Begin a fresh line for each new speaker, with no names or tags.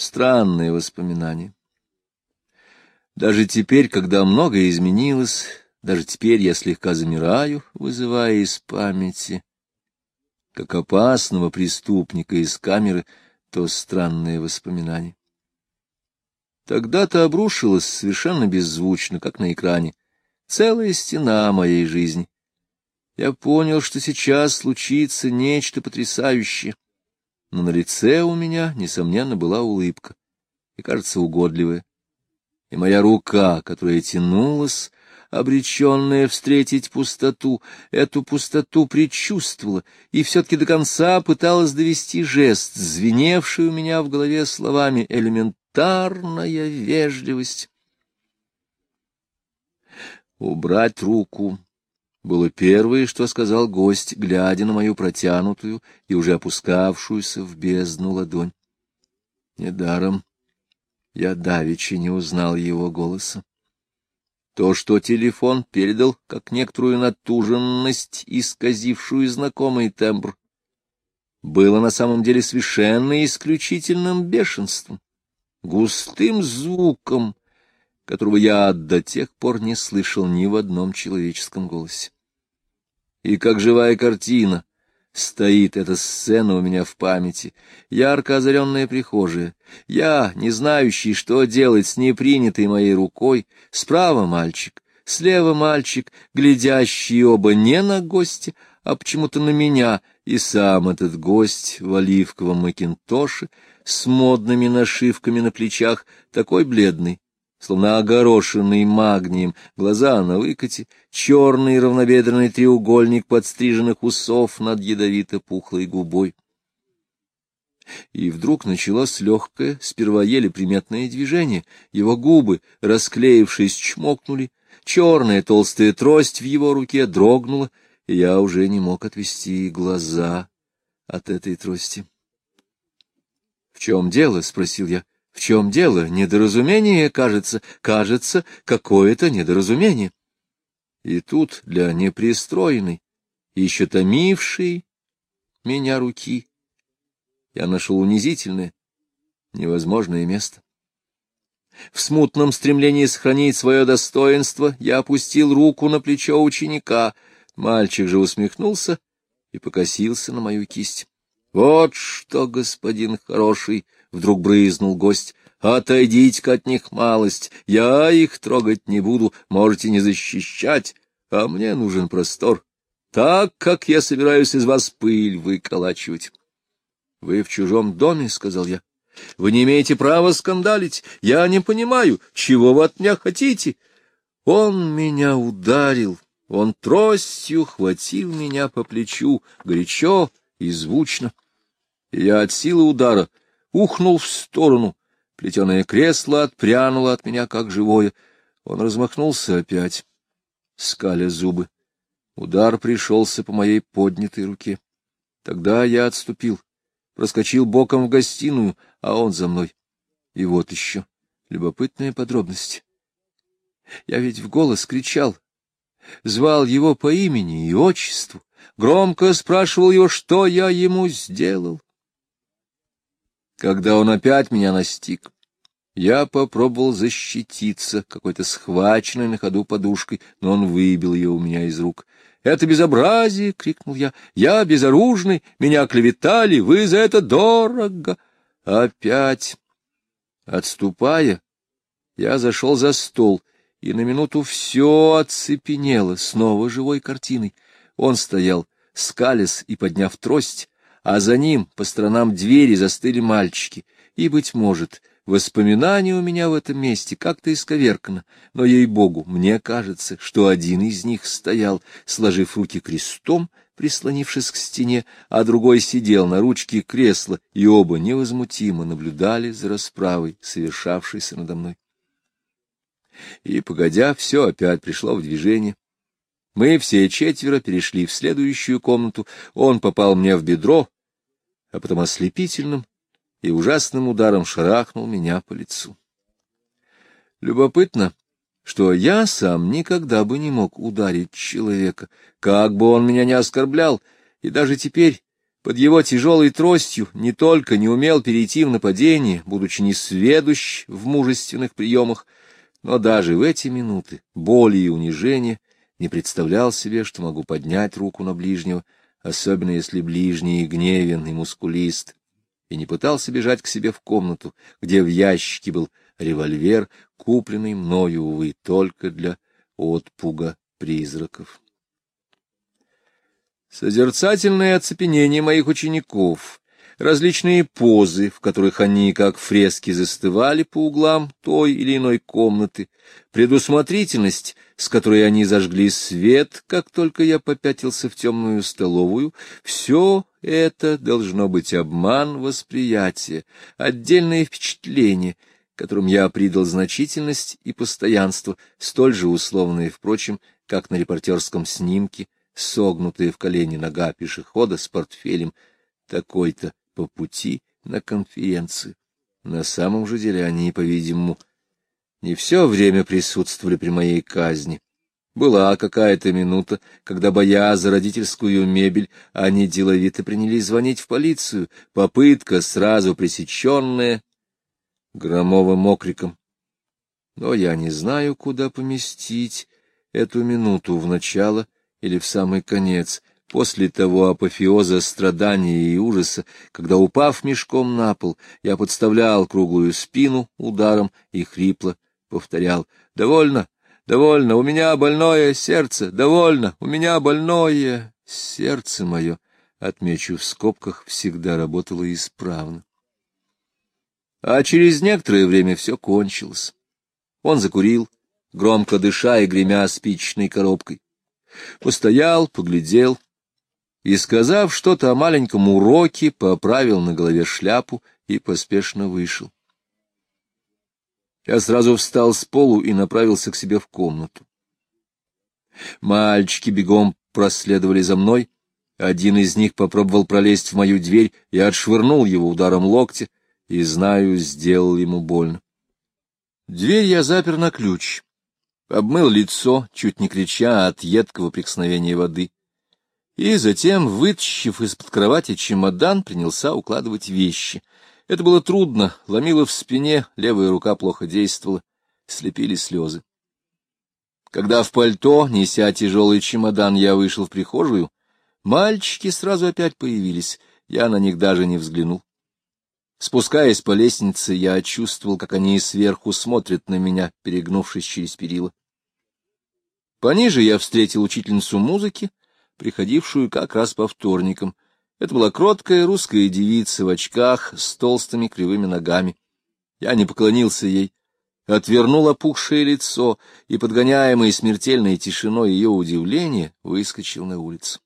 Странные воспоминания. Даже теперь, когда многое изменилось, даже теперь я слегка замираю, вызывая из памяти, как опасного преступника из камеры, то странные воспоминания. Тогда-то обрушилась совершенно беззвучно, как на экране, целая стена моей жизни. Я понял, что сейчас случится нечто потрясающее, но на лице у меня, несомненно, была улыбка, и, кажется, угодливая. И моя рука, которая тянулась, обреченная встретить пустоту, эту пустоту предчувствовала и все-таки до конца пыталась довести жест, звеневший у меня в голове словами «элементарная вежливость». Убрать руку было первое, что сказал гость, глядя на мою протянутую и уже опускавшуюся в бездну ладонь. Недаром я давеча не узнал его голоса. То, что телефон передал, как некоторую натуженность, исказившую знакомый тембр, было на самом деле совершенно исключительным бешенством, густым звуком, которого я до тех пор не слышал ни в одном человеческом голосе. И как живая картина стоит эта сцена у меня в памяти, ярко озаренная прихожая, я, не знающий, что делать с непринятой моей рукой, справа мальчик, слева мальчик, глядящий оба не на гостя, а почему-то на меня, и сам этот гость в оливковом макинтоше с модными нашивками на плечах, такой бледный, словно огорошенный магнием, глаза на выкате, черный равнобедренный треугольник подстриженных усов над ядовито-пухлой губой. И вдруг началось легкое, сперва еле приметное движение. Его губы, расклеившись, чмокнули. Черная толстая трость в его руке дрогнула, и я уже не мог отвести глаза от этой трости. — В чем дело? — спросил я. В чем дело? Недоразумение, кажется, кажется, какое-то недоразумение. И тут для непристроенной, еще томившей меня руки, я нашел унизительное, невозможное место. В смутном стремлении сохранить свое достоинство я опустил руку на плечо ученика. Мальчик же усмехнулся и покосился на мою кисть. — Вот что, господин хороший! —— вдруг брызнул гость. — Отойдите-ка от них малость, я их трогать не буду, можете не защищать, а мне нужен простор, так как я собираюсь из вас пыль выколачивать. — Вы в чужом доме, — сказал я. — Вы не имеете права скандалить, я не понимаю, чего вы от меня хотите. Он меня ударил, он тростью хватил меня по плечу, горячо и звучно. Я от силы удара ухнул в сторону. Плетеное кресло отпрянуло от меня, как живое. Он размахнулся опять, скаля зубы. Удар пришелся по моей поднятой руке. Тогда я отступил, проскочил боком в гостиную, а он за мной. И вот еще любопытная подробность. Я ведь в голос кричал, звал его по имени и отчеству, громко спрашивал его, что я ему сделал. Когда он опять меня настиг, я попробовал защититься какой-то схваченной на ходу подушкой, но он выбил ее у меня из рук. «Это безобразие!» — крикнул я. «Я безоружный, меня клеветали, вы за это дорого!» Опять, отступая, я зашел за стол, и на минуту все оцепенело снова живой картиной. Он стоял, скалясь и подняв трость, а за ним по сторонам двери застыли мальчики, и, быть может, воспоминания у меня в этом месте как-то исковеркано, но, ей-богу, мне кажется, что один из них стоял, сложив руки крестом, прислонившись к стене, а другой сидел на ручке кресла, и оба невозмутимо наблюдали за расправой, совершавшейся надо мной. И, погодя, все опять пришло в движение. Мы все четверо перешли в следующую комнату, он попал мне в бедро, а потом ослепительным и ужасным ударом шарахнул меня по лицу. Любопытно, что я сам никогда бы не мог ударить человека, как бы он меня не оскорблял, и даже теперь, Под его тяжелой тростью не только не умел перейти в нападение, будучи несведущ в мужественных приемах, но даже в эти минуты боли и унижения не представлял себе, что могу поднять руку на ближнего, особенно если ближний гневен и мускулист, и не пытался бежать к себе в комнату, где в ящике был револьвер, купленный мною, увы, только для отпуга призраков. Созерцательное оцепенение моих учеников, различные позы, в которых они, как фрески, застывали по углам той или иной комнаты, предусмотрительность, с которой они зажгли свет, как только я попятился в темную столовую, все это должно быть обман восприятия, отдельное впечатление, которым я придал значительность и постоянство, столь же условные, впрочем, как на репортерском снимке, согнутая в колени нога пешехода с портфелем, такой-то по пути на конференцию. На самом же деле они, по-видимому, не все время присутствовали при моей казни. Была какая-то минута, когда, боя за родительскую мебель, они деловито принялись звонить в полицию. Попытка сразу пресеченная громовым окриком. Но я не знаю, куда поместить эту минуту в начало или в самый конец, после того апофеоза страдания и ужаса, когда, упав мешком на пол, я подставлял круглую спину ударом и хрипло повторял «Довольно, довольно, у меня больное сердце, довольно, у меня больное сердце мое». Отмечу в скобках, всегда работало исправно. А через некоторое время все кончилось. Он закурил, громко дыша и гремя спичной коробкой. Постоял, поглядел и, сказав что-то о маленьком уроке, поправил на голове шляпу и поспешно вышел. Я сразу встал с полу и направился к себе в комнату. Мальчики бегом проследовали за мной. Один из них попробовал пролезть в мою дверь, я отшвырнул его ударом локтя и, знаю, сделал ему больно. Дверь я запер на ключ обмыл лицо, чуть не крича от едкого прикосновения воды, и затем, вытащив из-под кровати чемодан, принялся укладывать вещи. Это было трудно, ломило в спине, левая рука плохо действовала, слепили слезы. Когда в пальто, неся тяжелый чемодан, я вышел в прихожую, мальчики сразу опять появились, я на них даже не взглянул. Спускаясь по лестнице, я чувствовал, как они сверху смотрят на меня, перегнувшись через перила. Пониже я встретил учительницу музыки, приходившую как раз по вторникам. Это была кроткая русская девица в очках с толстыми кривыми ногами. Я не поклонился ей, отвернул опухшее лицо и, подгоняемый смертельной тишиной ее удивления, выскочил на улицу.